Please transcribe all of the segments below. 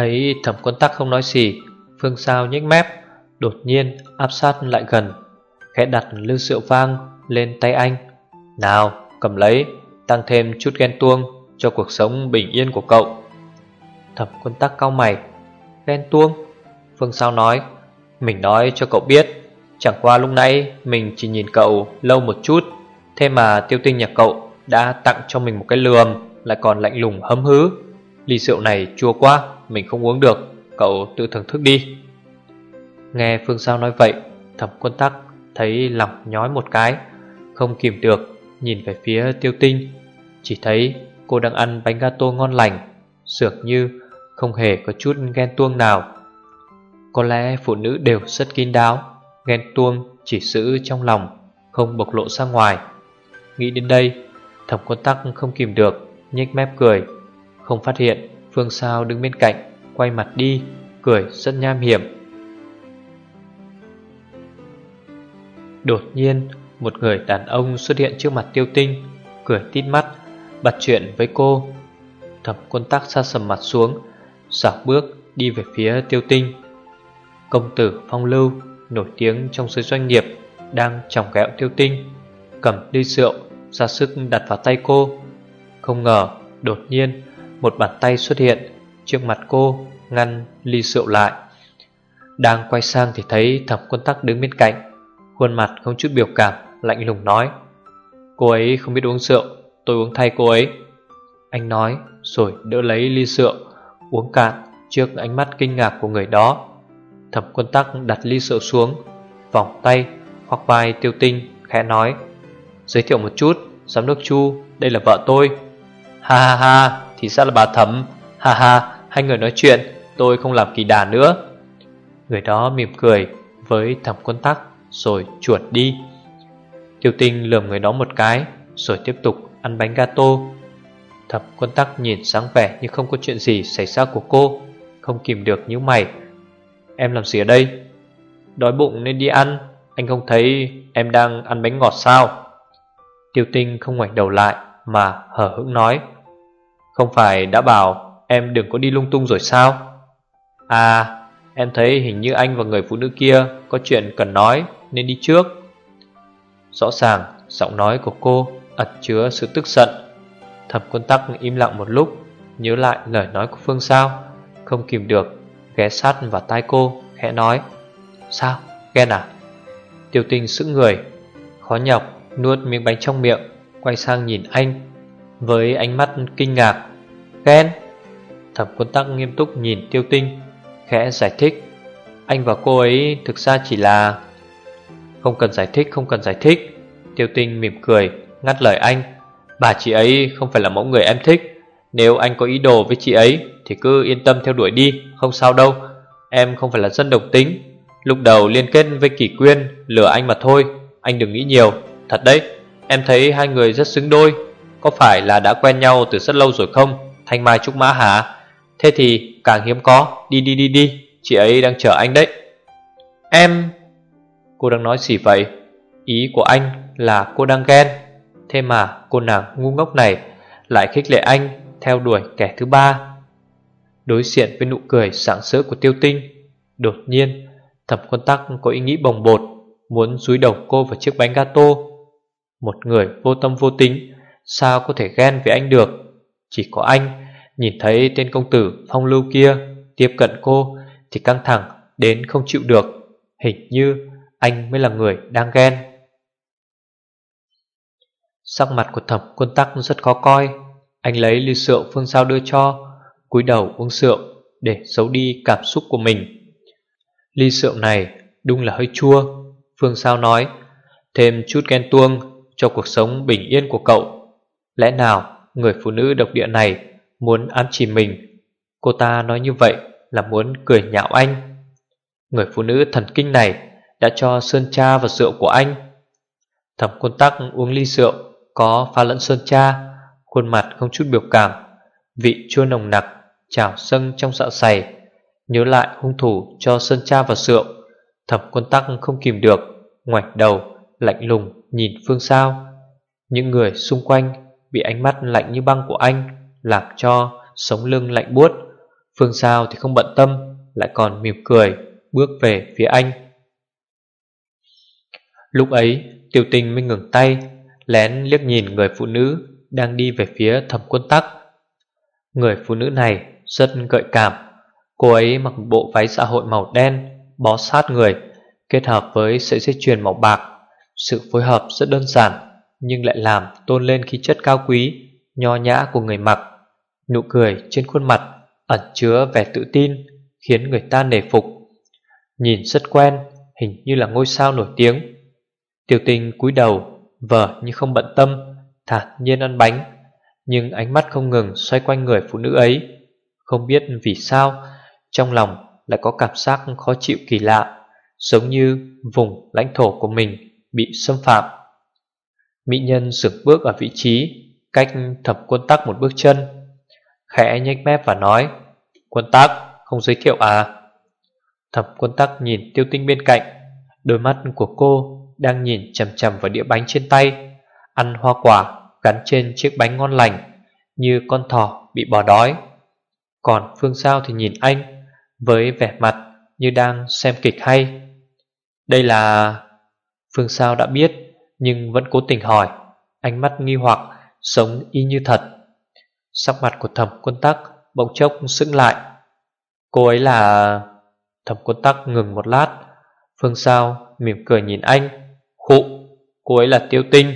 Thấy thẩm quân tắc không nói gì, Phương Sao nhếch mép, Đột nhiên áp sát lại gần, Khẽ đặt lư rượu vang lên tay anh. Nào, cầm lấy, Tăng thêm chút ghen tuông Cho cuộc sống bình yên của cậu. Thẩm quân tắc cao mày. Ghen tuông? Phương Sao nói. Mình nói cho cậu biết, Chẳng qua lúc nãy mình chỉ nhìn cậu lâu một chút, Thế mà tiêu tinh nhà cậu Đã tặng cho mình một cái lườm, Lại còn lạnh lùng hấm hứ. Ly rượu này chua quá. Mình không uống được, Cậu tự thưởng thức đi. Nghe Phương Sao nói vậy, Thẩm quân tắc thấy lòng nhói một cái, Không kìm được, Nhìn về phía tiêu tinh. Chỉ thấy cô đang ăn bánh gato ngon lành, Dường như không hề có chút ghen tuông nào. Có lẽ phụ nữ đều rất kín đáo, Ghen tuông chỉ giữ trong lòng, Không bộc lộ ra ngoài. Nghĩ đến đây, Thẩm quân tắc không kìm được, nhếch mép cười, Không phát hiện Phương Sao đứng bên cạnh, Quay mặt đi, Cười rất nham hiểm. Đột nhiên, Một người đàn ông xuất hiện trước mặt tiêu tinh, Cười tít mắt Bắt chuyện với cô. Thẩm quân tắc xa sầm mặt xuống dọc bước đi về phía tiêu tinh. Công tử phong lưu, Nổi tiếng trong giới doanh nghiệp, Đang chòng kẹo tiêu tinh, Cầm ly rượu ra sức đặt vào tay cô. Không ngờ, đột nhiên một bàn tay xuất hiện Trước mặt cô, ngăn ly rượu lại. Đang quay sang thì thấy thẩm quân tắc đứng bên cạnh, Khuôn mặt không chút biểu cảm, Lạnh lùng nói, Cô ấy không biết uống rượu, Tôi uống thay cô ấy. Anh nói, rồi đỡ lấy ly rượu, Uống cạn trước ánh mắt kinh ngạc của người đó. Thẩm quân tắc đặt ly rượu xuống, Vòng tay hoặc vai tiêu tinh, khẽ nói, Giới thiệu một chút, Giám đốc Chu, đây là vợ tôi. Ha ha ha. Thì ra là bà thấm, Ha ha Hai người nói chuyện Tôi không làm kỳ đà nữa. Người đó mỉm cười với thằng quân tắc Rồi chuột đi. Tiêu tinh lườm người đó một cái Rồi tiếp tục ăn bánh gato. Thập quân tắc nhìn sáng vẻ Như không có chuyện gì xảy ra của cô Không kìm được nhíu mày. Em làm gì ở đây? Đói bụng nên đi ăn Anh không thấy em đang ăn bánh ngọt sao? Tiêu tinh không ngoảnh đầu lại Mà hở hững nói. Không phải đã bảo Em đừng có đi lung tung rồi sao? À Em thấy hình như anh và người phụ nữ kia Có chuyện cần nói, nên đi trước. Rõ ràng, Giọng nói của cô ẩn chứa sự tức giận. Thẩm quân tắc im lặng một lúc, Nhớ lại lời nói của Phương Sao Không kìm được, Ghé sát vào tai cô, khẽ nói, Sao? Ghen à? Tiêu tinh sững người, Khó nhọc nuốt miếng bánh trong miệng, Quay sang nhìn anh. Với ánh mắt kinh ngạc Ghen Thẩm quân tắc nghiêm túc nhìn tiêu tinh, Khẽ giải thích. Anh và cô ấy thực ra chỉ là Không cần giải thích, không cần giải thích. Tiêu tinh mỉm cười, Ngắt lời anh. Bà chị ấy không phải là mẫu người em thích. Nếu anh có ý đồ với chị ấy, Thì cứ yên tâm theo đuổi đi, Không sao đâu. Em không phải là dân độc tính. Lúc đầu liên kết với Kỳ Quyên, Lừa anh mà thôi. Anh đừng nghĩ nhiều. Thật đấy, Em thấy hai người rất xứng đôi. Có phải là đã quen nhau từ rất lâu rồi không? Thanh Mai Trúc Mã hả? Thế thì càng hiếm có. Đi đi đi đi. Chị ấy đang chờ anh đấy. Em. Cô đang nói gì vậy? Ý của anh là cô đang ghen. Thế mà cô nàng ngu ngốc này Lại khích lệ anh Theo đuổi kẻ thứ ba. Đối diện với nụ cười sảng sỡ của tiêu tinh, Đột nhiên, Thẩm quân tắc có ý nghĩ bồng bột, Muốn dúi đầu cô vào chiếc bánh gato. Một người vô tâm vô tính, Sao có thể ghen với anh được? Chỉ có anh Nhìn thấy tên công tử phong lưu kia Tiếp cận cô Thì căng thẳng đến không chịu được, Hình như anh mới là người đang ghen Sắc mặt của thẩm quân tắc rất khó coi, Anh lấy ly rượu Phương Sao đưa cho, cúi đầu uống rượu Để giấu đi cảm xúc của mình Ly rượu này đúng là hơi chua, Phương Sao nói, Thêm chút ghen tuông cho cuộc sống bình yên của cậu. Lẽ nào người phụ nữ độc địa này muốn ám chỉ mình? Cô ta nói như vậy là muốn cười nhạo anh. Người phụ nữ thần kinh này đã cho sơn cha vào rượu của anh. Thẩm quân tắc uống ly rượu có pha lẫn sơn cha, khuôn mặt không chút biểu cảm, vị chua nồng nặc trào sân trong dạ dày. Nhớ lại hung thủ cho sơn cha vào rượu, thẩm quân tắc không kìm được, ngoảnh đầu lạnh lùng nhìn phương sao. Những người xung quanh bị ánh mắt lạnh như băng của anh làm cho sống lưng lạnh buốt. Phương sao thì không bận tâm, lại còn mỉm cười bước về phía anh. Lúc ấy, tiêu tinh mới ngừng tay, lén liếc nhìn người phụ nữ đang đi về phía thẩm quân tắc. Người phụ nữ này rất gợi cảm. Cô ấy mặc bộ váy xã hội màu đen, bó sát người, kết hợp với sợi dây chuyền màu bạc. Sự phối hợp rất đơn giản, nhưng lại làm tôn lên khí chất cao quý, nho nhã của người mặc. Nụ cười trên khuôn mặt ẩn chứa vẻ tự tin, khiến người ta nể phục. Nhìn rất quen, hình như là ngôi sao nổi tiếng. Tiểu tình cúi đầu, vờ như không bận tâm, thản nhiên ăn bánh, nhưng ánh mắt không ngừng xoay quanh người phụ nữ ấy. Không biết vì sao, trong lòng lại có cảm giác khó chịu kỳ lạ, giống như vùng lãnh thổ của mình bị xâm phạm. Mỹ nhân dừng bước ở vị trí, cách thập quân tắc một bước chân. Khẽ nhếch mép và nói, quân tắc, không giới thiệu à? Thập quân tắc nhìn tiêu tinh bên cạnh, đôi mắt của cô đang nhìn chầm chầm vào đĩa bánh trên tay, ăn hoa quả gắn trên chiếc bánh ngon lành, như con thỏ bị bỏ đói. Còn Phương Sao thì nhìn anh với vẻ mặt như đang xem kịch hay. Đây là... Phương Sao đã biết nhưng vẫn cố tình hỏi, ánh mắt nghi hoặc, sống y như thật. Sắc mặt của thẩm quân tắc bỗng chốc sững lại. Cô ấy là... Thẩm quân tắc ngừng một lát. Phương Sao mỉm cười nhìn anh. Khụ, cô ấy là Tiêu Tinh.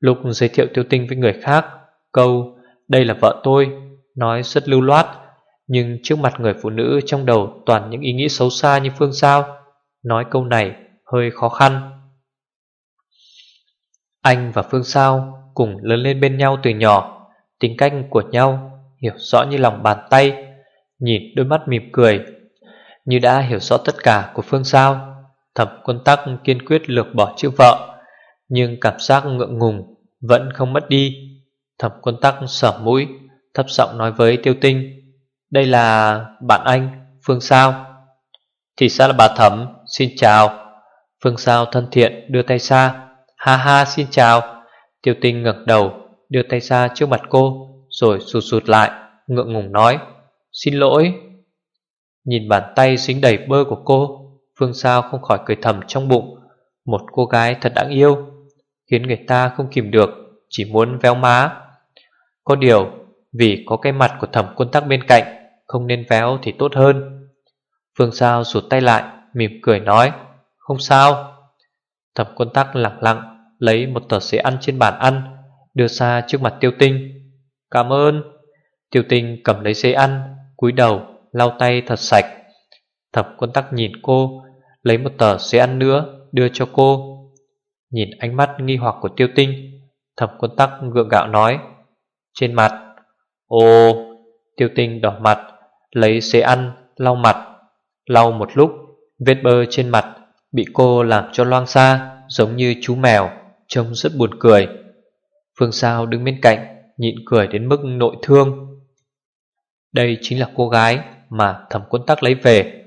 Lúc giới thiệu Tiêu Tinh với người khác, câu đây là vợ tôi nói rất lưu loát, nhưng trước mặt người phụ nữ trong đầu toàn những ý nghĩ xấu xa như Phương Sao, nói câu này hơi khó khăn. Anh và Phương Sao cùng lớn lên bên nhau từ nhỏ, tính cách của nhau hiểu rõ như lòng bàn tay, nhìn đôi mắt mỉm cười, như đã hiểu rõ tất cả của Phương Sao. Thẩm quân tắc kiên quyết lược bỏ chữ vợ, nhưng cảm giác ngượng ngùng vẫn không mất đi. Thẩm quân tắc sở mũi, thấp giọng nói với tiêu tinh, đây là bạn anh, Phương Sao. Thì sao là bà Thẩm, xin chào. Phương Sao thân thiện đưa tay xa, ha ha xin chào. Tiêu tinh ngẩng đầu, đưa tay ra trước mặt cô, rồi sụt sụt lại, ngượng ngùng nói, xin lỗi. Nhìn bàn tay dính đầy bơ của cô, Phương Sao không khỏi cười thầm trong bụng, một cô gái thật đáng yêu, khiến người ta không kìm được, chỉ muốn véo má. Có điều, vì có cái mặt của thẩm quân tắc bên cạnh, không nên véo thì tốt hơn. Phương Sao rụt tay lại, mỉm cười nói, không sao. Thẩm quân tắc lặng lặng, lấy một tờ giấy ăn trên bàn ăn, đưa ra trước mặt tiêu tinh. Cảm ơn. Tiêu tinh cầm lấy xế ăn, cúi đầu, lau tay thật sạch. thập quân tắc nhìn cô, lấy một tờ xế ăn nữa, đưa cho cô. Nhìn ánh mắt nghi hoặc của tiêu tinh, thập quân tắc gượng gạo nói. Trên mặt, ồ, tiêu tinh đỏ mặt, lấy xế ăn, lau mặt. Lau một lúc, vết bơ trên mặt bị cô làm cho loang xa, giống như chú mèo, trông rất buồn cười. Phương Sao đứng bên cạnh, nhịn cười đến mức nội thương. Đây chính là cô gái mà thẩm quân tắc lấy về.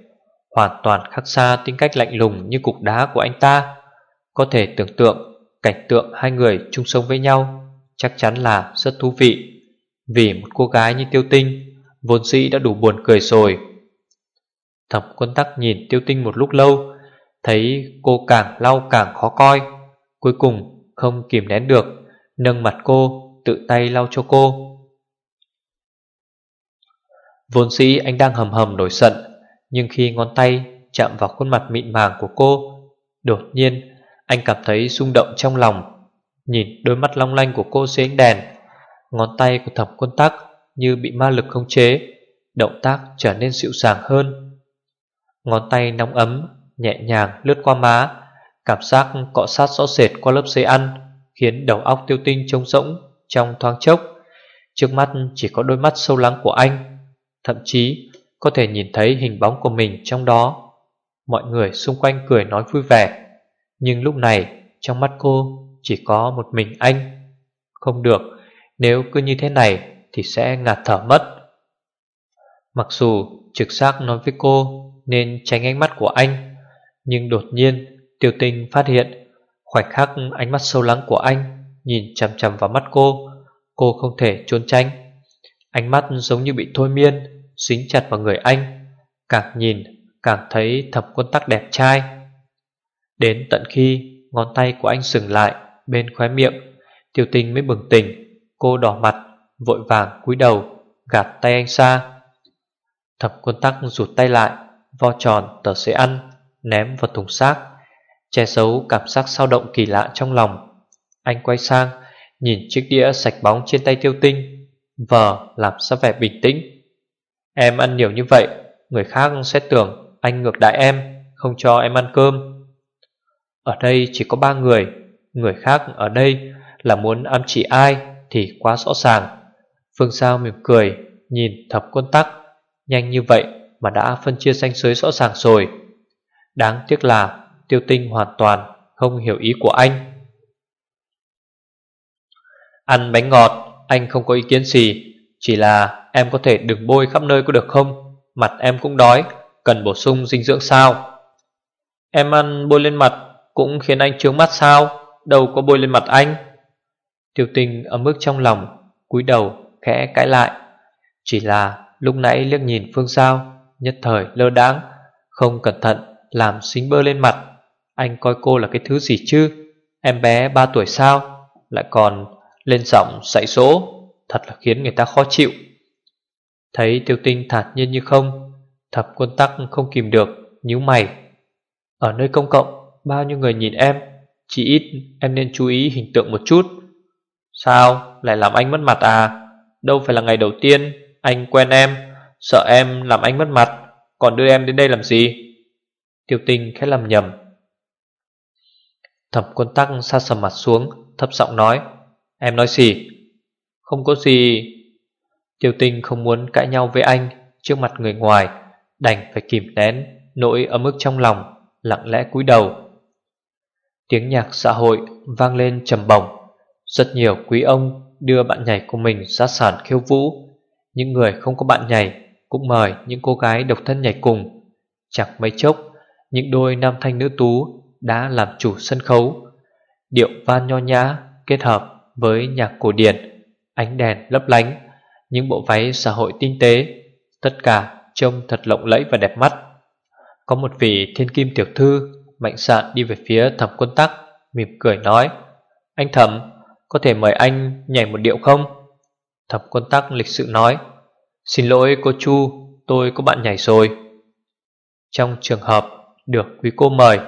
Hoàn toàn khác xa tính cách lạnh lùng như cục đá của anh ta. Có thể tưởng tượng cảnh tượng hai người chung sống với nhau Chắc chắn là rất thú vị. Vì một cô gái như tiêu tinh Vốn dĩ đã đủ buồn cười rồi. Thẩm quân tắc nhìn tiêu tinh một lúc lâu Thấy cô càng lau càng khó coi Cuối cùng không kìm nén được. Nâng mặt cô, Tự tay lau cho cô. Vốn sĩ anh đang hầm hầm nổi giận, Nhưng khi ngón tay chạm vào khuôn mặt mịn màng của cô, Đột nhiên anh cảm thấy rung động trong lòng. Nhìn đôi mắt long lanh của cô dưới ánh đèn, Ngón tay của thẩm quân tắc như bị ma lực khống chế, Động tác trở nên dịu dàng hơn. Ngón tay nóng ấm Nhẹ nhàng lướt qua má, Cảm giác cọ sát rõ rệt qua lớp giấy ăn. Khiến đầu óc tiêu tinh trông rỗng Trong thoáng chốc. Trước mắt chỉ có đôi mắt sâu lắng của anh, Thậm chí có thể nhìn thấy hình bóng của mình trong đó. Mọi người xung quanh cười nói vui vẻ, Nhưng lúc này trong mắt cô chỉ có một mình anh. Không được, Nếu cứ như thế này Thì sẽ ngạt thở mất. Mặc dù trực giác nói với cô Nên tránh ánh mắt của anh, Nhưng đột nhiên Tiêu tinh phát hiện Khoảnh khắc ánh mắt sâu lắng của anh Nhìn chằm chằm vào mắt cô Cô không thể trốn tránh. Ánh mắt giống như bị thôi miên, Dính chặt vào người anh, Càng nhìn càng thấy thập quân tắc đẹp trai. Đến tận khi ngón tay của anh dừng lại bên khóe miệng, Tiêu tinh mới bừng tỉnh, Cô đỏ mặt, Vội vàng cúi đầu, Gạt tay anh xa Thập quân tắc rụt tay lại, Vo tròn tờ giấy ăn, Ném vào thùng xác. Che giấu cảm giác sao động kỳ lạ trong lòng. Anh quay sang, Nhìn chiếc đĩa sạch bóng trên tay tiêu tinh, Vờ làm sao vẻ bình tĩnh. Em ăn nhiều như vậy, Người khác sẽ tưởng anh ngược đại em, Không cho em ăn cơm. Ở đây chỉ có ba người Người khác ở đây là muốn ám chỉ ai Thì quá rõ ràng. Phương Sao mỉm cười, Nhìn thập quân tắc, Nhanh như vậy mà đã phân chia danh giới rõ ràng rồi. Đáng tiếc là Tiêu tinh hoàn toàn không hiểu ý của anh. Ăn bánh ngọt, Anh không có ý kiến gì, Chỉ là em có thể đừng bôi khắp nơi có được không? Mặt em cũng đói, Cần bổ sung dinh dưỡng sao? Em ăn bôi lên mặt cũng khiến anh trướng mắt sao? Đâu có bôi lên mặt anh. Tiêu tinh ở mức trong lòng, cúi đầu khẽ cãi lại. Chỉ là lúc nãy liếc nhìn Phương Giao, Nhất thời lơ đáng Không cẩn thận làm xính bơ lên mặt. Anh coi cô là cái thứ gì chứ? Em bé 3 tuổi sao? Lại còn lên giọng dạy dỗ, Thật là khiến người ta khó chịu. Thấy tiêu tinh thản nhiên như không, Thập quân tắc không kìm được, nhíu mày. Ở nơi công cộng, Bao nhiêu người nhìn em? Chỉ ít em nên chú ý hình tượng một chút. Sao? Lại làm anh mất mặt à? Đâu phải là ngày đầu tiên Anh quen em, Sợ em làm anh mất mặt, Còn đưa em đến đây làm gì? Tiêu tinh khẽ làm nhầm. Thẩm quân tắc xa sầm mặt xuống, Thấp giọng nói, Em nói gì? Không có gì. Tiêu tinh không muốn cãi nhau với anh Trước mặt người ngoài, Đành phải kìm nén Nỗi ấm ức trong lòng, Lặng lẽ cúi đầu. Tiếng nhạc xã hội vang lên trầm bổng. Rất nhiều quý ông đưa bạn nhảy của mình ra sàn khiêu vũ. Những người không có bạn nhảy cũng mời những cô gái độc thân nhảy cùng. Chẳng mấy chốc, Những đôi nam thanh nữ tú đã làm chủ sân khấu. Điệu van nho nhã kết hợp với nhạc cổ điển, Ánh đèn lấp lánh, Những bộ váy xã hội tinh tế, Tất cả trông thật lộng lẫy và đẹp mắt. Có một vị thiên kim tiểu thư Mạnh sạn đi về phía thẩm quân tắc, Mỉm cười nói, Anh thẩm, có thể mời anh nhảy một điệu không? Thẩm quân tắc lịch sự nói, Xin lỗi cô Chu, Tôi có bạn nhảy rồi. Trong trường hợp được quý cô mời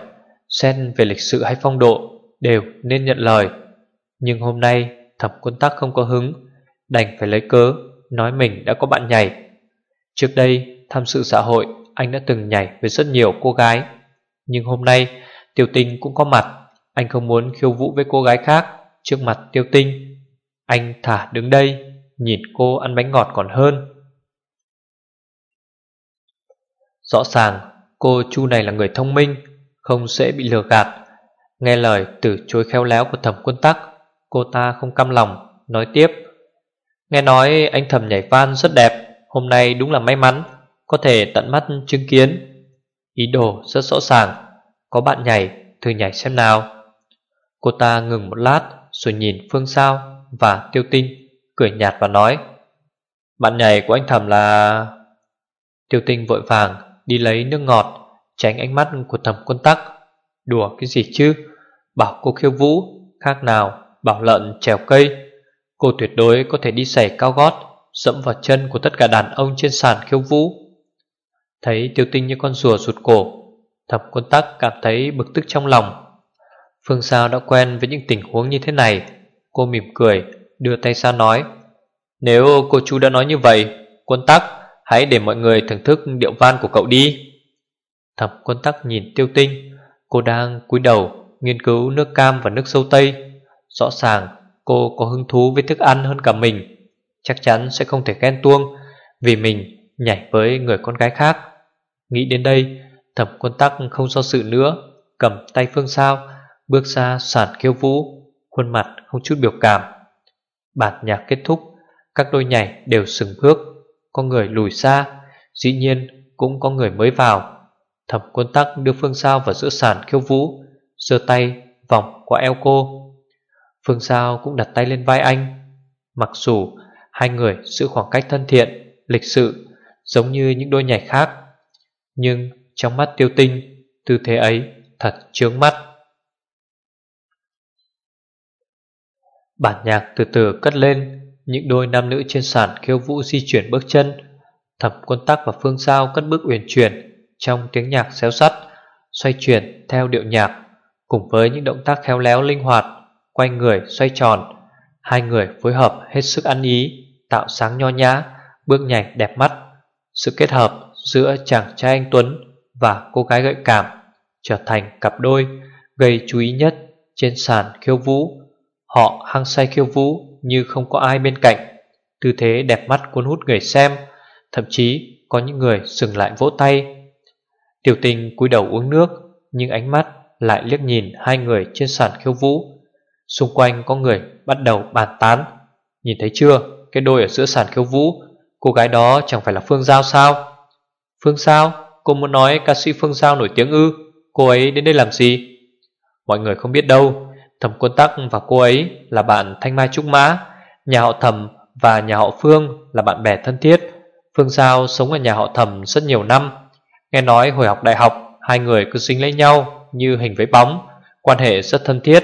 Xen về lịch sự hay phong độ Đều nên nhận lời. Nhưng hôm nay thẩm quân tắc không có hứng, Đành phải lấy cớ Nói mình đã có bạn nhảy. Trước đây, tham sự xã hội, Anh đã từng nhảy với rất nhiều cô gái. Nhưng hôm nay, Tiêu tinh cũng có mặt. Anh không muốn khiêu vũ với cô gái khác Trước mặt tiêu tinh. Anh thả đứng đây, Nhìn cô ăn bánh ngọt còn hơn. Rõ ràng, cô Chu này là người thông minh không dễ bị lừa gạt. Nghe lời từ chối khéo léo của thẩm quân tắc, Cô ta không căm lòng, Nói tiếp. Nghe nói anh thẩm nhảy van rất đẹp, Hôm nay đúng là may mắn, Có thể tận mắt chứng kiến. Ý đồ rất rõ ràng, Có bạn nhảy, thử nhảy xem nào. Cô ta ngừng một lát, Rồi nhìn Phương Sao và Tiêu Tinh, Cười nhạt và nói, Bạn nhảy của anh thẩm là Tiêu Tinh vội vàng Đi lấy nước ngọt Tránh ánh mắt của thầm quân tắc. Đùa cái gì chứ? Bảo cô khiêu vũ, Khác nào, bảo lợn trèo cây. Cô tuyệt đối có thể đi giày cao gót, Dẫm vào chân của tất cả đàn ông trên sàn khiêu vũ. Thấy tiêu tinh như con rùa rụt cổ Thập quân tắc cảm thấy bực tức trong lòng. Phương Sao đã quen với những tình huống như thế này. Cô mỉm cười, Đưa tay ra nói, Nếu cô chú đã nói như vậy, Quân tắc, hãy để mọi người thưởng thức điệu van của cậu đi. Thập quân tắc nhìn tiêu tinh. Cô đang cúi đầu Nghiên cứu nước cam và nước sâu tây. Rõ ràng cô có hứng thú với thức ăn hơn cả mình. Chắc chắn sẽ không thể ghen tuông Vì mình nhảy với người con gái khác. Nghĩ đến đây Thẩm quân tắc không do sự nữa, Cầm tay Phương Sao, Bước ra sàn khiêu vũ, Khuôn mặt không chút biểu cảm. Bản nhạc kết thúc, Các đôi nhảy đều sừng bước. Có người lùi xa, Dĩ nhiên cũng có người mới vào. Thẩm quân tắc đưa Phương Sao vào giữa sàn khiêu vũ giơ tay vòng qua eo cô Phương Sao cũng đặt tay lên vai anh. Mặc dù hai người giữ khoảng cách thân thiện, lịch sự Giống như những đôi nhảy khác Nhưng trong mắt tiêu tinh Tư thế ấy thật chướng mắt. Bản nhạc từ từ cất lên Những đôi nam nữ trên sàn khiêu vũ di chuyển bước chân. Thẩm quân tắc và phương sao cất bước uyển chuyển. Trong tiếng nhạc xéo sắt Xoay chuyển theo điệu nhạc, Cùng với những động tác khéo léo linh hoạt, Quay người, xoay tròn. Hai người phối hợp hết sức ăn ý, Tạo sáng nho nhã, Bước nhảy đẹp mắt. Sự kết hợp giữa chàng trai anh Tuấn Và cô gái gợi cảm Trở thành cặp đôi Gây chú ý nhất trên sàn khiêu vũ. Họ hăng say khiêu vũ Như không có ai bên cạnh. Tư thế đẹp mắt cuốn hút người xem, Thậm chí có những người dừng lại vỗ tay. Tiểu tình cúi đầu uống nước, Nhưng ánh mắt lại liếc nhìn hai người trên sàn khiêu vũ. Xung quanh có người bắt đầu bàn tán. Nhìn thấy chưa, Cái đôi ở giữa sàn khiêu vũ, Cô gái đó chẳng phải là Phương Giao sao? Phương Giao, Cô muốn nói ca sĩ Phương Giao nổi tiếng ư, Cô ấy đến đây làm gì? Mọi người không biết đâu, Thẩm Quân Tắc và cô ấy là bạn Thanh Mai Trúc Mã, Nhà họ Thẩm và nhà họ Phương là bạn bè thân thiết. Phương Giao sống ở nhà họ Thẩm rất nhiều năm. Nghe nói hồi học đại học, Hai người cứ sinh lấy nhau như hình với bóng, Quan hệ rất thân thiết.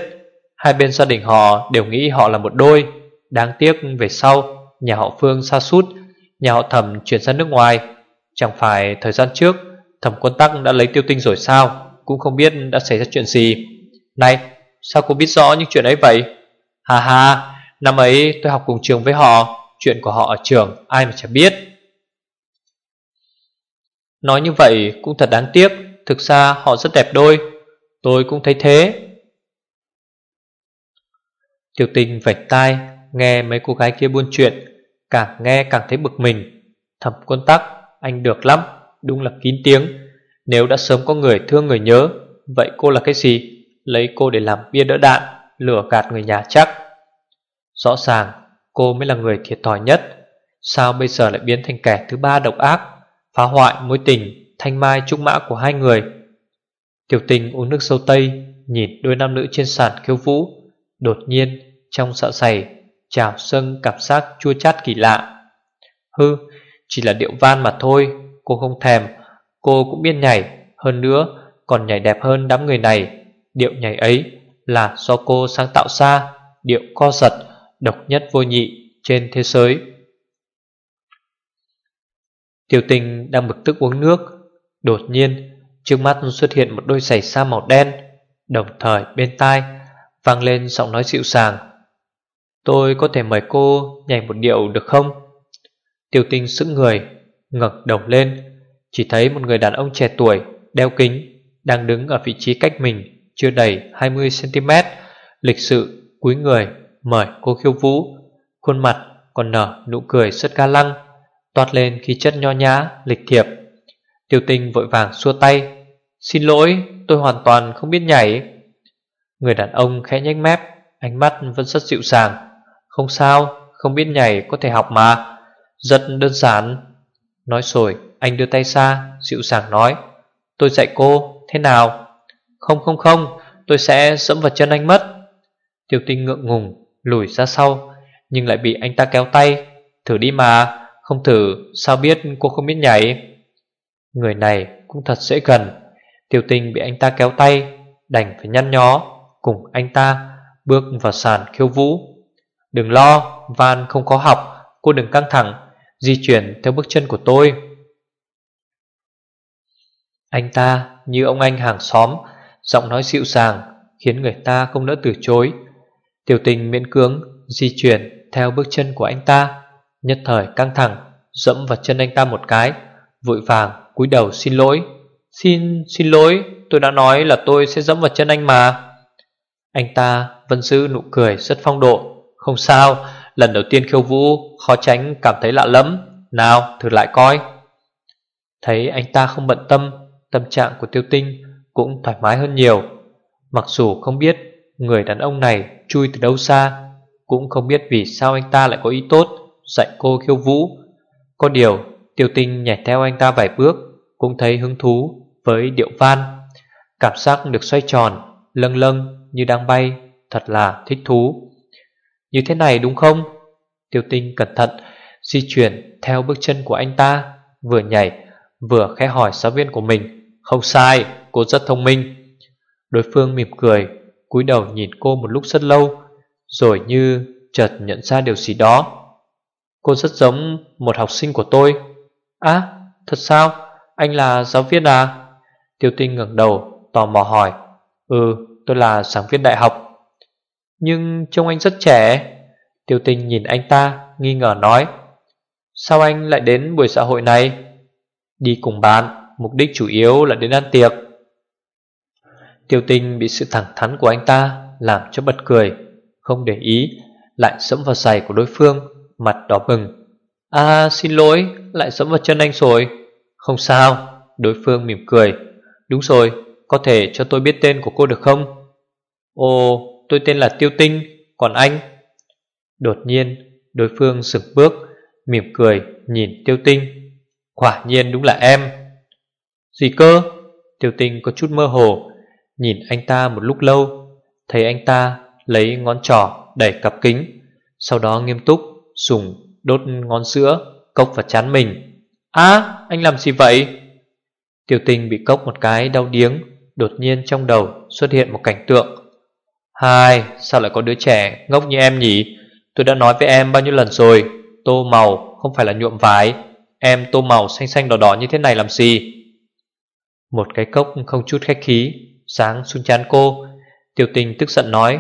Hai bên gia đình họ đều nghĩ họ là một đôi. Đáng tiếc về sau, Nhà họ Phương xa sút, Nhà họ Thẩm chuyển ra nước ngoài. Chẳng phải thời gian trước, Thẩm quân tắc đã lấy tiêu tinh rồi sao? Cũng không biết đã xảy ra chuyện gì. Này, sao cô biết rõ những chuyện ấy vậy? Hà hà Năm ấy tôi học cùng trường với họ, Chuyện của họ ở trường ai mà chả biết. Nói như vậy cũng thật đáng tiếc, Thực ra họ rất đẹp đôi. Tôi cũng thấy thế. Tiểu tình vạch tai, Nghe mấy cô gái kia buôn chuyện, Càng nghe càng thấy bực mình. Thẩm quân tắc, Anh được lắm, Đúng là kín tiếng. Nếu đã sớm có người thương người nhớ, Vậy cô là cái gì? Lấy cô để làm bia đỡ đạn lửa gạt người nhà chắc. Rõ ràng, cô mới là người thiệt thòi nhất. Sao bây giờ lại biến thành kẻ thứ ba độc ác? Phá hoại mối tình Thanh mai trúc mã của hai người. Tiểu tình uống nước sâu tây, Nhìn đôi nam nữ trên sàn khiêu vũ, Đột nhiên trong dạ sợ sầy Trào sân cảm giác chua chát kỳ lạ. Hư, Chỉ là điệu van mà thôi, Cô không thèm, Cô cũng biết nhảy, Hơn nữa còn nhảy đẹp hơn đám người này. Điệu nhảy ấy là do cô sáng tạo ra, Điệu co giật, Độc nhất vô nhị trên thế giới. Tiểu tình đang bực tức uống nước. Đột nhiên, Trước mắt xuất hiện một đôi giày sa màu đen, Đồng thời bên tai Vang lên giọng nói dịu sàng Tôi có thể mời cô nhảy một điệu được không? Tiểu tình sững người, ngẩng đầu lên, Chỉ thấy một người đàn ông trẻ tuổi, Đeo kính, Đang đứng ở vị trí cách mình Chưa đầy 20cm Lịch sự, cúi người, Mời cô khiêu vũ. Khuôn mặt còn nở nụ cười rất ga lăng. Toát lên khí chất nho nhã, Lịch thiệp. Tiêu tinh vội vàng xua tay. Xin lỗi, tôi hoàn toàn không biết nhảy. Người đàn ông khẽ nhếch mép, Ánh mắt vẫn rất dịu dàng. Không sao, Không biết nhảy có thể học mà. Rất đơn giản. Nói rồi, anh đưa tay xa Dịu dàng nói, Tôi dạy cô, thế nào? Không không không, Tôi sẽ dẫm vào chân anh mất. Tiêu tinh ngượng ngùng, Lùi ra sau, Nhưng lại bị anh ta kéo tay. Thử đi mà. Không thử, sao biết cô không biết nhảy? Người này cũng thật dễ gần. Tiểu tình bị anh ta kéo tay, Đành phải nhăn nhó, Cùng anh ta bước vào sàn khiêu vũ. Đừng lo, Van không có học, Cô đừng căng thẳng, Di chuyển theo bước chân của tôi. Anh ta như ông anh hàng xóm, Giọng nói dịu dàng, Khiến người ta không nỡ từ chối. Tiểu tình miễn cưỡng Di chuyển theo bước chân của anh ta. Nhất thời căng thẳng Dẫm vào chân anh ta một cái Vội vàng cúi đầu xin lỗi. Xin, xin lỗi Tôi đã nói là tôi sẽ dẫm vào chân anh mà. Anh ta vẫn giữ nụ cười rất phong độ. Không sao Lần đầu tiên khiêu vũ Khó tránh cảm thấy lạ lắm Nào thử lại coi. Thấy anh ta không bận tâm Tâm trạng của tiêu tinh cũng thoải mái hơn nhiều. Mặc dù không biết Người đàn ông này chui từ đâu xa Cũng không biết vì sao anh ta lại có ý tốt. Dạy cô khiêu vũ. Có điều, tiêu tinh nhảy theo anh ta vài bước, Cũng thấy hứng thú với điệu van. Cảm giác được xoay tròn, Lâng lâng như đang bay, Thật là thích thú. Như thế này đúng không? Tiêu tinh cẩn thận, Di chuyển theo bước chân của anh ta, Vừa nhảy, vừa khẽ hỏi giáo viên của mình. Không sai, cô rất thông minh. Đối phương mỉm cười, cúi đầu nhìn cô một lúc rất lâu, Rồi như chợt nhận ra điều gì đó. Cô rất giống một học sinh của tôi. Á, thật sao? Anh là giáo viên à? Tiêu tinh ngẩng đầu, tò mò hỏi. Ừ tôi là giảng viên đại học. Nhưng trông anh rất trẻ. Tiêu tinh nhìn anh ta, nghi ngờ nói. Sao anh lại đến buổi xã hội này? Đi cùng bạn, Mục đích chủ yếu là đến ăn tiệc. Tiêu tinh bị sự thẳng thắn của anh ta Làm cho bật cười, Không để ý, Lại sẫm vào giày của đối phương. Mặt đỏ bừng. À xin lỗi, Lại sẫm vào chân anh rồi. Không sao. Đối phương mỉm cười. Đúng rồi, Có thể cho tôi biết tên của cô được không? Ồ, tôi tên là Tiêu Tinh, Còn anh? Đột nhiên, đối phương sửng bước, Mỉm cười, nhìn Tiêu Tinh. Quả nhiên đúng là em. Gì cơ? Tiêu Tinh có chút mơ hồ, Nhìn anh ta một lúc lâu. Thấy anh ta lấy ngón trỏ đẩy cặp kính, Sau đó nghiêm túc sùng đốt ngón sữa, Cốc vào chán mình. Á anh làm gì vậy? Tiểu tinh bị cốc một cái đau điếng, Đột nhiên trong đầu xuất hiện một cảnh tượng. Hai, Sao lại có đứa trẻ ngốc như em nhỉ? Tôi đã nói với em bao nhiêu lần rồi, Tô màu không phải là nhuộm vải. Em tô màu xanh xanh đỏ đỏ như thế này làm gì? Một cái cốc không chút khách khí Sáng xuống chán cô. Tiểu tình tức giận nói,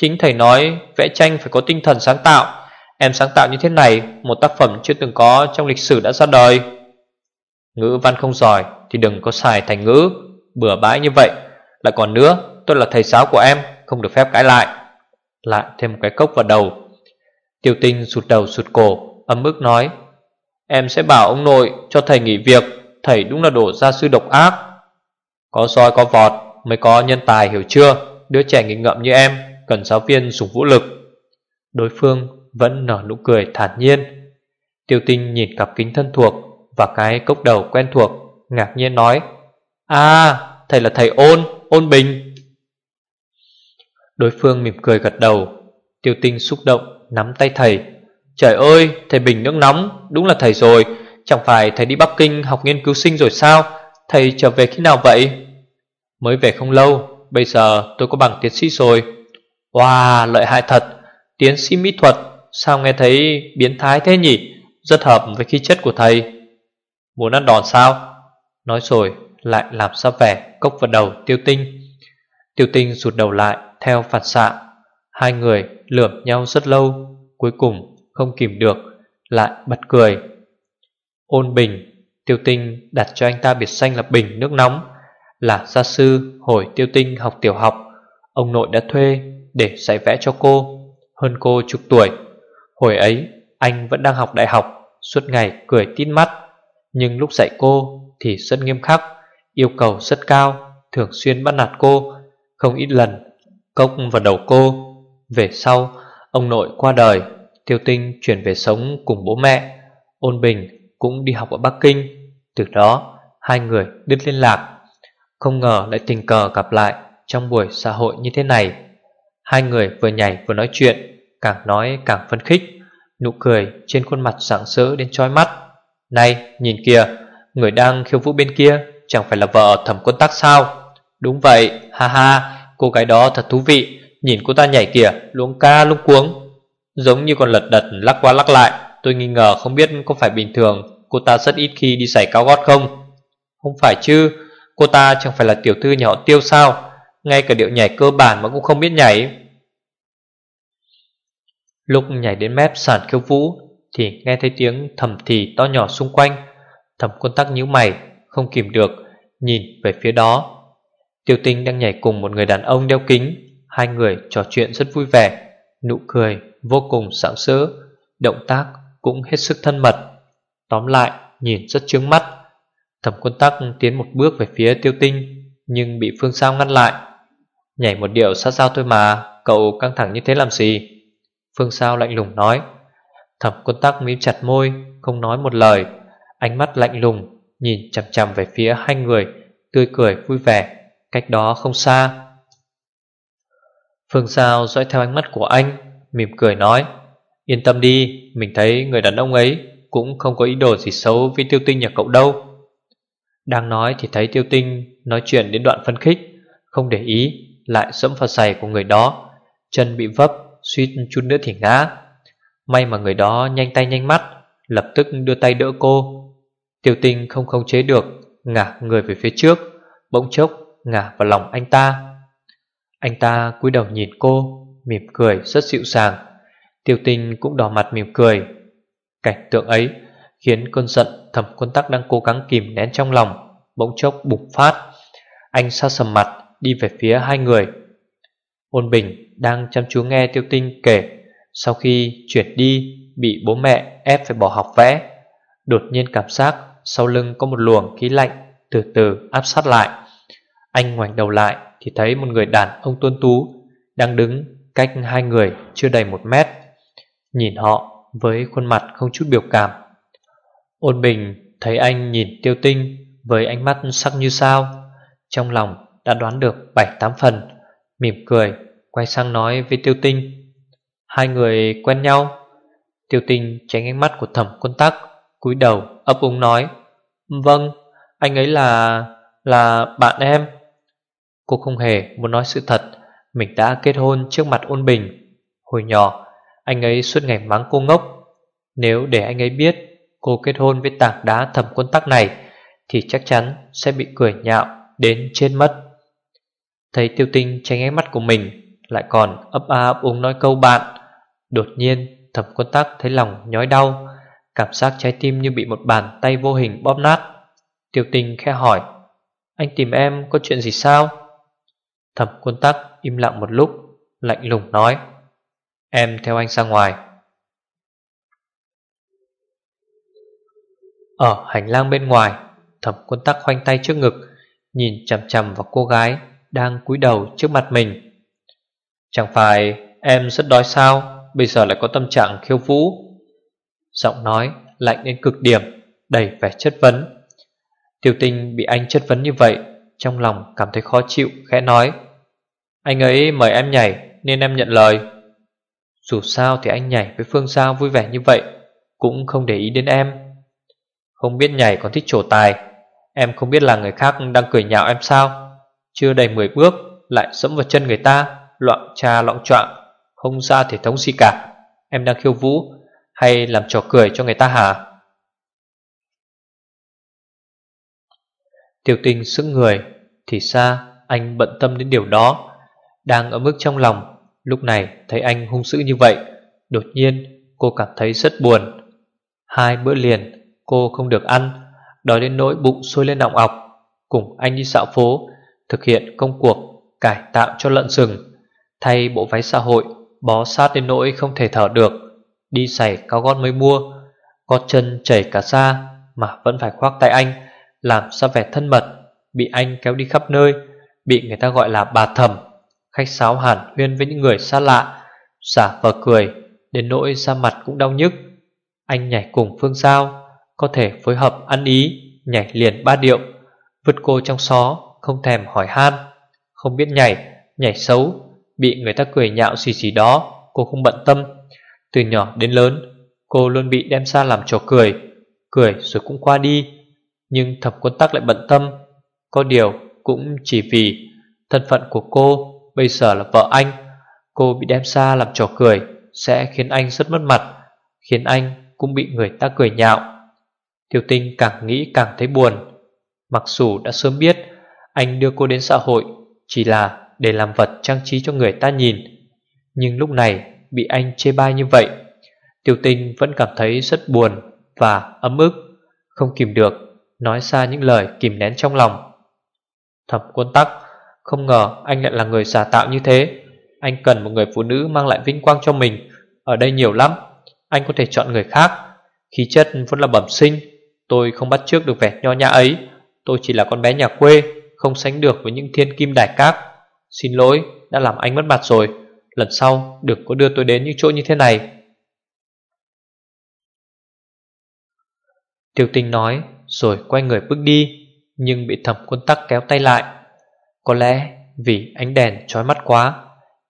Chính thầy nói vẽ tranh phải có tinh thần sáng tạo. Em sáng tạo như thế này, Một tác phẩm chưa từng có trong lịch sử đã ra đời. Ngữ văn không giỏi Thì đừng có xài thành ngữ, Bừa bãi như vậy. Lại còn nữa, tôi là thầy giáo của em, Không được phép cãi lại. Lại thêm một cái cốc vào đầu. Tiêu tinh sụt đầu sụt cổ âm ức nói, Em sẽ bảo ông nội cho thầy nghỉ việc, Thầy đúng là đổ gia sư độc ác. Có soi có vọt Mới có nhân tài, hiểu chưa? Đứa trẻ nghịch ngợm như em Cần giáo viên dùng vũ lực. Đối phương vẫn nở nụ cười thản nhiên. Tiêu tinh nhìn cặp kính thân thuộc Và cái cốc đầu quen thuộc, Ngạc nhiên nói À thầy là thầy ôn Ôn bình. Đối phương mỉm cười gật đầu. Tiêu tinh xúc động, nắm tay thầy. Trời ơi, thầy bình nước nóng, Đúng là thầy rồi. Chẳng phải thầy đi Bắc Kinh học nghiên cứu sinh rồi sao? Thầy trở về khi nào vậy? Mới về không lâu, Bây giờ tôi có bằng tiến sĩ rồi. Wow, lợi hại thật. Tiến sĩ mỹ thuật Sao nghe thấy biến thái thế nhỉ? Rất hợp với khí chất của thầy. Muốn ăn đòn sao? Nói rồi, lại làm sao vẻ Cốc vào đầu tiêu tinh. Tiêu tinh rụt đầu lại, theo phản xạ. Hai người lượm nhau rất lâu, Cuối cùng không kìm được, Lại bật cười. Ôn bình, Tiêu tinh đặt cho anh ta biệt danh là bình nước nóng, Là gia sư hồi tiêu tinh học tiểu học. Ông nội đã thuê để dạy vẽ cho cô, Hơn cô chục tuổi. Hồi ấy, anh vẫn đang học đại học, Suốt ngày cười tít mắt. Nhưng lúc dạy cô thì rất nghiêm khắc, Yêu cầu rất cao, Thường xuyên bắt nạt cô. Không ít lần, Cốc vào đầu cô. Về sau, ông nội qua đời, Tiêu tinh chuyển về sống cùng bố mẹ. Ôn Bình cũng đi học ở Bắc Kinh. Từ đó, hai người đứt liên lạc. Không ngờ lại tình cờ gặp lại Trong buổi xã hội như thế này. Hai người vừa nhảy vừa nói chuyện. Càng nói càng phấn khích, Nụ cười trên khuôn mặt sảng sỡ đến chói mắt. Này, nhìn kìa, Người đang khiêu vũ bên kia Chẳng phải là vợ thẩm quân tắc sao? Đúng vậy, ha ha, Cô gái đó thật thú vị, Nhìn cô ta nhảy kìa, luống ca luống cuống. Giống như con lật đật lắc qua lắc lại, Tôi nghi ngờ không biết có phải bình thường Cô ta rất ít khi đi giày cao gót không? Không phải chứ, Cô ta chẳng phải là tiểu thư nhỏ tiêu sao? Ngay cả điệu nhảy cơ bản mà cũng không biết nhảy. Lúc nhảy đến mép sàn khiêu vũ, Thì nghe thấy tiếng thầm thì to nhỏ xung quanh. Thầm quân tắc nhíu mày, Không kìm được, Nhìn về phía đó. Tiêu tinh đang nhảy cùng một người đàn ông đeo kính. Hai người trò chuyện rất vui vẻ, Nụ cười vô cùng sáng sỡ, Động tác cũng hết sức thân mật. Tóm lại, nhìn rất chướng mắt. Thẩm quân tắc tiến một bước về phía tiêu tinh, Nhưng bị Phương Sao ngăn lại. Nhảy một điệu sát sao thôi mà, Cậu căng thẳng như thế làm gì? Phương Sao lạnh lùng nói. Thẩm quân tắc mím chặt môi, Không nói một lời. Ánh mắt lạnh lùng, Nhìn chằm chằm về phía hai người, Tươi cười vui vẻ. Cách đó không xa. Phương Sao dõi theo ánh mắt của anh, Mỉm cười nói. Yên tâm đi, Mình thấy người đàn ông ấy Cũng không có ý đồ gì xấu với tiêu tinh nhà cậu đâu. Đang nói thì thấy tiêu tinh Nói chuyện đến đoạn phân khích, Không để ý, Lại sẫm vào giày của người đó. Chân bị vấp Suýt chút nữa thì ngã. May mà người đó nhanh tay nhanh mắt, Lập tức đưa tay đỡ cô. Tiêu tinh không khống chế được, Ngả người về phía trước, Bỗng chốc ngả vào lòng anh ta. Anh ta cúi đầu nhìn cô, Mỉm cười rất dịu dàng. Tiêu tinh cũng đỏ mặt mỉm cười. Cảnh tượng ấy Khiến cơn giận thầm quân tắc đang cố gắng kìm nén trong lòng Bỗng chốc bùng phát. Anh xa sầm mặt, đi về phía hai người. Ôn Bình đang chăm chú nghe Tiêu Tinh kể. Sau khi chuyển đi, Bị bố mẹ ép phải bỏ học vẽ, Đột nhiên cảm giác Sau lưng có một luồng khí lạnh Từ từ áp sát lại. Anh ngoảnh đầu lại thì thấy một người đàn ông tuân tú Đang đứng cách hai người chưa đầy một mét, Nhìn họ với khuôn mặt không chút biểu cảm. Ôn Bình thấy anh nhìn tiêu tinh Với ánh mắt sắc như sao, Trong lòng đã đoán được bảy tám phần, Mỉm cười Quay sang nói với tiêu tinh. Hai người quen nhau. Tiêu tinh tránh ánh mắt của thẩm quân tắc, cúi đầu ấp úng nói Vâng Anh ấy là... là bạn em. Cô không hề muốn nói sự thật, Mình đã kết hôn trước mặt ôn bình. Hồi nhỏ, Anh ấy suốt ngày mắng cô ngốc. Nếu để anh ấy biết Cô kết hôn với tảng đá thẩm quân tắc này, Thì chắc chắn sẽ bị cười nhạo Đến trên mất. Thấy tiêu tinh tránh ánh mắt của mình lại còn ấp a ấp úng nói câu bạn. Đột nhiên, thẩm quân tắc thấy lòng nhói đau, Cảm giác trái tim như bị một bàn tay vô hình bóp nát. Tiêu tình khẽ hỏi, Anh tìm em có chuyện gì sao? Thẩm quân tắc im lặng một lúc, Lạnh lùng nói, Em theo anh ra ngoài. Ở hành lang bên ngoài, Thẩm quân tắc khoanh tay trước ngực, Nhìn chằm chằm vào cô gái Đang cúi đầu trước mặt mình. Chẳng phải em rất đói sao? Bây giờ lại có tâm trạng khiêu vũ. Giọng nói lạnh đến cực điểm, Đầy vẻ chất vấn. Tiểu tinh bị anh chất vấn như vậy, Trong lòng cảm thấy khó chịu, Khẽ nói. Anh ấy mời em nhảy, nên em nhận lời. Dù sao thì anh nhảy với Phương Giao vui vẻ như vậy, Cũng không để ý đến em. Không biết nhảy còn thích trổ tài. Em không biết là người khác đang cười nhạo em sao. Chưa đầy 10 bước, Lại sẫm vào chân người ta. Loạn cha loạn trọng Không ra thể thống gì cả. Em đang khiêu vũ, Hay làm trò cười cho người ta hả? Tiểu tinh sững người, Thì xa anh bận tâm đến điều đó. Đang ở mức trong lòng, Lúc này thấy anh hung dữ như vậy, Đột nhiên cô cảm thấy rất buồn. Hai bữa liền, cô không được ăn, Đói đến nỗi bụng sôi lên nọng ọc. Cùng anh đi dạo phố, Thực hiện công cuộc cải tạo cho lợn rừng. Thay bộ váy xã hội, Bó sát đến nỗi không thể thở được. Đi giày cao gót mới mua Gót chân chảy cả da Mà vẫn phải khoác tay anh, Làm sao vẻ thân mật. Bị anh kéo đi khắp nơi, Bị người ta gọi là bà thầm Khách sáo hẳn huyên với những người xa lạ, Giả vờ cười, Đến nỗi da mặt cũng đau nhức. Anh nhảy cùng Phương Giao, Có thể phối hợp ăn ý, Nhảy liền ba điệu. Vượt cô trong xó, Không thèm hỏi han. Không biết nhảy Nhảy xấu. Bị người ta cười nhạo xì xì đó, Cô không bận tâm. Từ nhỏ đến lớn, Cô luôn bị đem ra làm trò cười Cười rồi cũng qua đi. Nhưng thập quân tắc lại bận tâm. Có điều cũng chỉ vì Thân phận của cô Bây giờ là vợ anh, Cô bị đem ra làm trò cười Sẽ khiến anh rất mất mặt, Khiến anh cũng bị người ta cười nhạo. Tiêu tinh càng nghĩ càng thấy buồn. Mặc dù đã sớm biết Anh đưa cô đến xã hội Chỉ là để làm vật trang trí cho người ta nhìn. Nhưng lúc này Bị anh chê bai như vậy, Tiểu tinh vẫn cảm thấy rất buồn Và ấm ức, Không kìm được Nói ra những lời kìm nén trong lòng. Thẩm quân tắc, Không ngờ anh lại là người giả tạo như thế. Anh cần một người phụ nữ mang lại vinh quang cho mình. Ở đây nhiều lắm, Anh có thể chọn người khác. Khí chất vẫn là bẩm sinh, Tôi không bắt trước được vẻ nho nhã ấy. Tôi chỉ là con bé nhà quê, Không sánh được với những thiên kim đại các. Xin lỗi, đã làm anh mất mặt rồi. Lần sau, đừng có đưa tôi đến những chỗ như thế này. Tiêu tinh nói, Rồi quay người bước đi, Nhưng bị thẩm quân tắc kéo tay lại. Có lẽ vì ánh đèn trói mắt quá,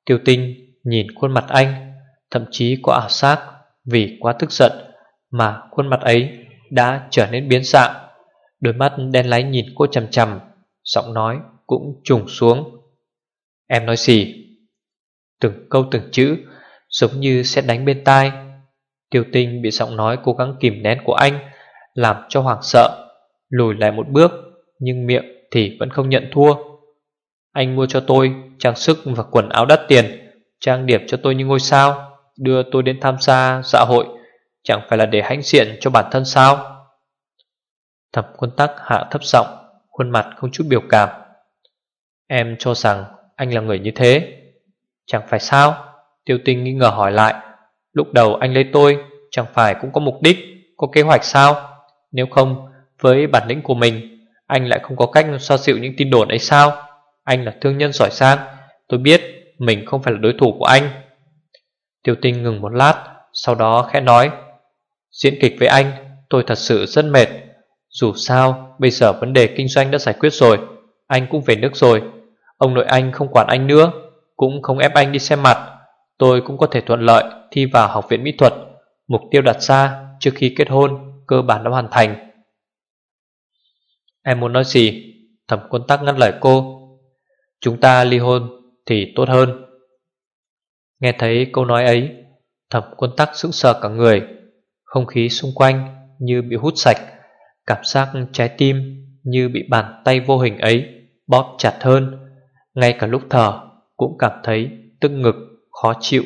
Tiêu tinh nhìn khuôn mặt anh, Thậm chí có ảo giác Vì quá tức giận Mà khuôn mặt ấy đã trở nên biến dạng. Đôi mắt đen láy nhìn cô chầm chầm Giọng nói cũng trùng xuống. Em nói gì? Từng câu từng chữ, Giống như sẽ đánh bên tai. Tiêu tinh bị giọng nói cố gắng kìm nén của anh, Làm cho hoảng sợ, Lùi lại một bước, Nhưng miệng thì vẫn không nhận thua. Anh mua cho tôi trang sức và quần áo đắt tiền, Trang điểm cho tôi như ngôi sao, Đưa tôi đến tham gia dạ hội, Chẳng phải là để hãnh diện cho bản thân sao? Thẩm quân tắc hạ thấp giọng, Khuôn mặt không chút biểu cảm. Em cho rằng anh là người như thế. Chẳng phải sao? Tiêu tinh nghi ngờ hỏi lại. Lúc đầu anh lấy tôi, Chẳng phải cũng có mục đích, Có kế hoạch sao? Nếu không, với bản lĩnh của mình, Anh lại không có cách xoa dịu những tin đồn ấy sao? Anh là thương nhân giỏi sang Tôi biết mình không phải là đối thủ của anh. Tiêu tinh ngừng một lát, Sau đó khẽ nói, Diễn kịch với anh, Tôi thật sự rất mệt. Dù sao, bây giờ vấn đề kinh doanh đã giải quyết rồi, Anh cũng về nước rồi. Ông nội anh không quản anh nữa, Cũng không ép anh đi xem mặt. Tôi cũng có thể thuận lợi thi vào học viện mỹ thuật. Mục tiêu đặt ra trước khi kết hôn, Cơ bản đã hoàn thành. Em muốn nói gì? Thẩm quân tắc ngắt lời cô. Chúng ta ly hôn thì tốt hơn. Nghe thấy câu nói ấy Thẩm quân tắc sững sờ cả người. Không khí xung quanh như bị hút sạch, Cảm giác trái tim như bị bàn tay vô hình ấy Bóp chặt hơn. Ngay cả lúc thở cũng cảm thấy tức ngực, khó chịu.